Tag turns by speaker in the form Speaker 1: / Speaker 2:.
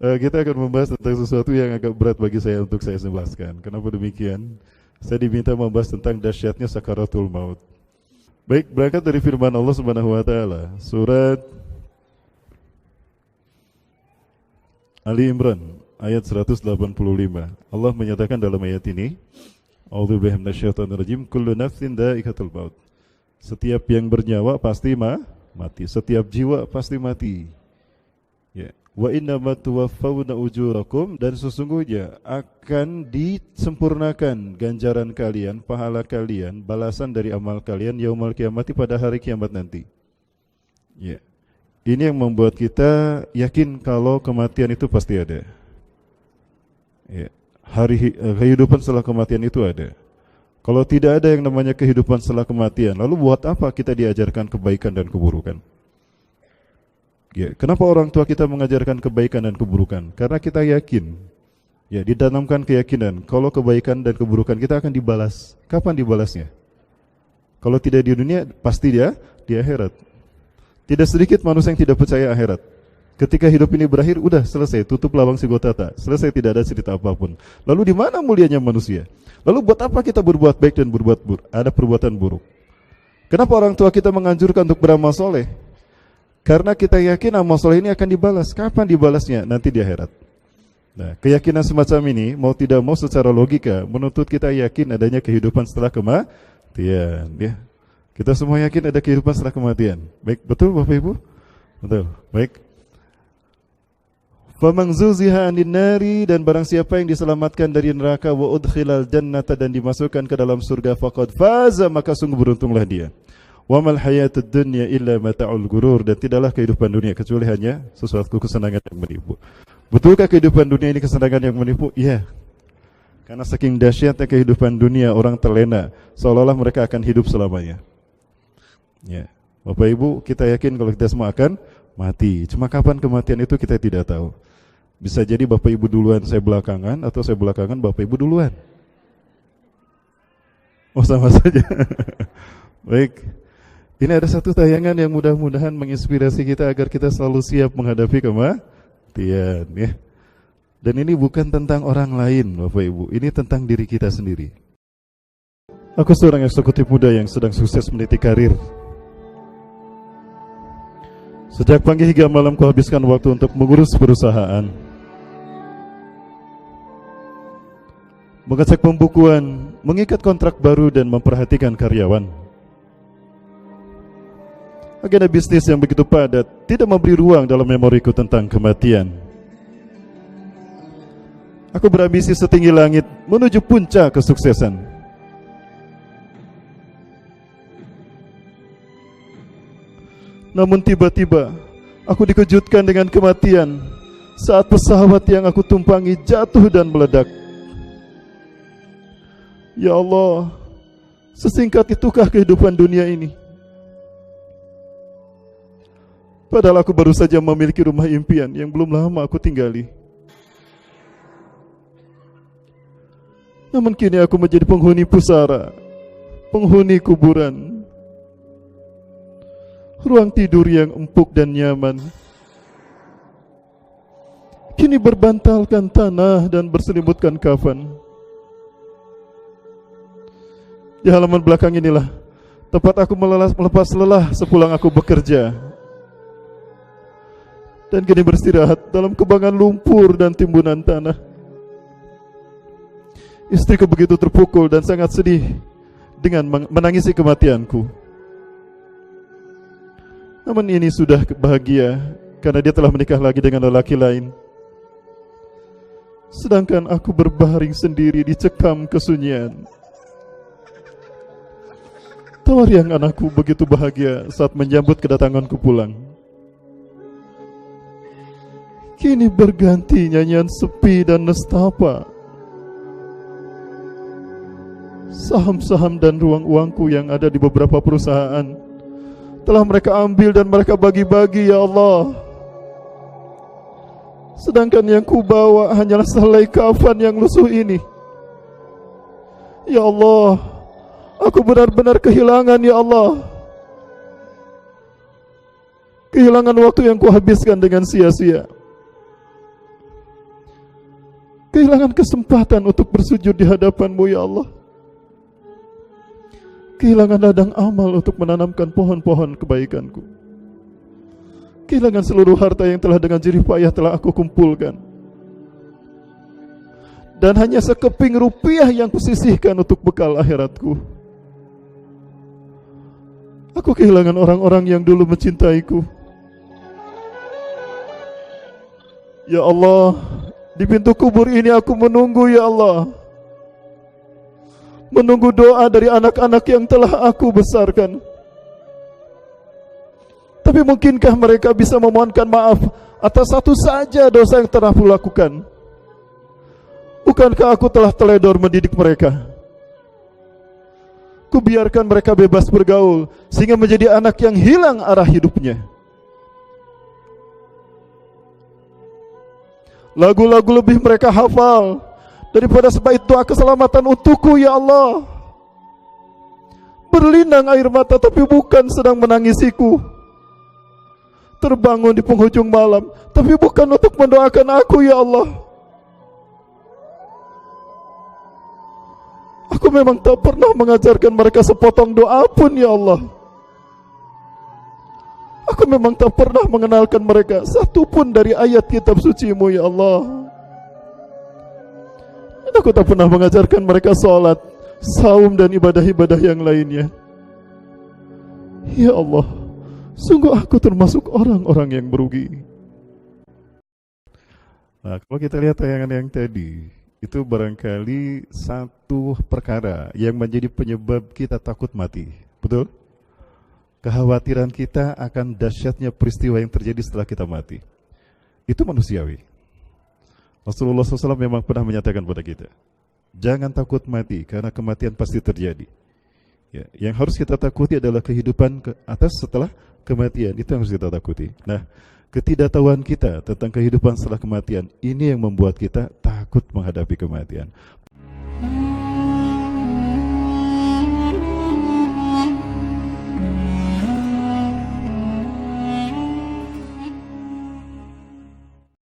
Speaker 1: uh, kita akan membahas tentang sesuatu yang agak berat bagi saya untuk saya jelaskan. Kenapa demikian? Saya diminta membahas tentang dahsyatnya sakaratul maut. Baik, berangkat dari firman Allah Subhanahu wa taala, surat Ali Imran ayat 185. Allah menyatakan dalam ayat ini, kullu nafsin maut. Setiap yang bernyawa pasti ma mati, setiap jiwa pasti mati. Wa inna ma tuwaffawna ujurakum dan sesungguhnya akan disempurnakan ganjaran kalian, pahala kalian, balasan dari amal kalian yaumul kiamati pada hari kiamat nanti. Ya. Ini yang membuat kita yakin kalau kematian itu pasti ada. Ya. Hari eh, kehidupan setelah kematian itu ada. Kalau tidak ada yang namanya kehidupan setelah kematian, lalu buat apa kita diajarkan kebaikan dan keburukan? Ya, kenapa orang tua kita mengajarkan kebaikan dan keburukan? Karena kita yakin, ya ditanamkan keyakinan kalau kebaikan dan keburukan kita akan dibalas. Kapan dibalasnya? Kalau tidak di dunia, pasti dia di akhirat. Tidak sedikit manusia yang tidak percaya akhirat. Ketika hidup ini berakhir, udah selesai, tutup lawang sigotata, selesai tidak ada cerita apa pun. Lalu di mana mulianya manusia? Lalu buat apa kita berbuat baik dan berbuat buruk? Ada perbuatan buruk. Kenapa orang tua kita menganjurkan untuk beramal soleh? Karena kita yakin amal soleh ini akan dibalas. Kapan dibalasnya? Nanti di akhirat. Nah, keyakinan semacam ini mau tidak mau secara logika menuntut kita yakin adanya kehidupan setelah kematian. Ya, kita semua yakin ada kehidupan setelah kematian. Baik, betul Bapak Ibu? Betul. Baik. Faman zuziha anin nari dan barang siapa yang diselamatkan dari neraka wa udkhilal jannata dan dimasukkan ke dalam surga faqad faza maka sungguh beruntunglah dia. Wa mal hayatud dunya illa mata'ul gurur dan tidaklah kehidupan dunia kecuali hanya sesuatu kesenangan yang menipu. Betulkah kehidupan dunia ini kesenangan yang menipu? Iya. Karena saking dahsyatnya kehidupan dunia orang terlena seolah-olah mereka akan hidup selamanya. Ya. Bapak Ibu, kita yakin kalau kita semua akan mati. Cuma kapan kematian itu kita tidak tahu. Bisa jadi Bapak Ibu duluan, saya belakangan atau saya belakangan Bapak Ibu duluan. Oh sama saja. Baik. Ini ada satu tayangan yang mudah-mudahan menginspirasi kita agar kita selalu siap menghadapi kematian ya. Dan ini bukan tentang orang lain Bapak Ibu, ini tentang diri kita sendiri. Aku seorang eksekutif muda yang sedang sukses meniti karir. Sejak pagi hingga malam kuhabiskan waktu untuk mengurus perusahaan. Mengecek pembukuan, mengikat kontrak baru dan memperhatikan karyawan. Agenda bisnis yang begitu padat tidak memberi ruang dalam memoriku tentang kematian. Aku berambisi setinggi langit menuju puncak kesuksesan. Namun tiba-tiba aku dikejutkan dengan kematian saat pesawat yang aku tumpangi jatuh dan meledak. Ya Allah, sesingkat itukah kehidupan dunia ini? Padahal aku baru saja memiliki rumah impian yang belum lama aku tinggali. Namun kini aku menjadi penghuni pusara, penghuni kuburan. Ruang tidur yang empuk dan nyaman. Kini berbantalkan tanah dan berselimutkan kafan. Di halaman belakang inilah tempat aku melepas lelah sepulang aku bekerja dan kini beristirahat dalam kebangan lumpur dan timbunan tanah. Istriku begitu terpukul dan sangat sedih dengan menangisi kematianku. Namun ini sudah bahagia karena dia telah menikah lagi dengan lelaki lain. Sedangkan aku berbaring sendiri dicekam kesunyian. Tawariang anakku begitu bahagia saat menyambut kedatanganku pulang. Kini berganti nyanyian sepi dan nestapa. Saham-saham dan ruang uangku yang ada di beberapa perusahaan Telah mereka ambil dan mereka bagi-bagi ya Allah. Sedangkan yang ku bawa hanyalah selai kafan yang lusuh ini. Ya Allah Aku benar-benar kehilangan ya Allah. Kehilangan waktu yang kuhabiskan dengan sia-sia kehilangan kesempatan untuk bersujud di hadapanmu ya Allah. Kehilangan ladang amal untuk menanamkan pohon-pohon kebaikanku. Kehilangan seluruh harta yang telah dengan jerih payah telah aku kumpulkan. Dan hanya sekeping rupiah yang kusisihkan untuk bekal akhiratku. Aku kehilangan orang-orang yang dulu mencintaiku. Ya Allah, di pintu kubur ini aku menunggu ya Allah. Menunggu doa dari anak-anak yang telah aku besarkan. Tapi mungkinkah mereka bisa memohonkan maaf atas satu saja dosa yang telah aku lakukan? Bukankah aku telah teledor mendidik mereka? Kubiarkan mereka bebas bergaul sehingga menjadi anak yang hilang arah hidupnya. Lagu-lagu lebih mereka hafal daripada sebaik doa keselamatan untukku ya Allah. Berlinang air mata tapi bukan sedang menangisiku. Terbangun di penghujung malam tapi bukan untuk mendoakan aku ya Allah. Aku memang tak pernah mengajarkan mereka sepotong doa pun ya Allah. Memang tak pernah mengenalkan mereka satu pun dari ayat kitab sucimu ya Allah. Dan aku tak pernah mengajarkan mereka sholat, saum dan ibadah-ibadah yang lainnya. Ya Allah, sungguh aku termasuk orang-orang yang merugi. Nah, kalau kita lihat tayangan yang tadi, itu barangkali satu perkara yang menjadi penyebab kita takut mati. Betul? Kekhawatiran kita akan dahsyatnya peristiwa yang terjadi setelah kita mati. Itu manusiawi. Rasulullah SAW memang pernah menyatakan kepada kita, jangan takut mati karena kematian pasti terjadi. Ya, yang harus kita takuti adalah kehidupan ke atas setelah kematian. Itu yang harus kita takuti. Nah, ketidaktahuan kita tentang kehidupan setelah kematian ini yang membuat kita takut menghadapi kematian.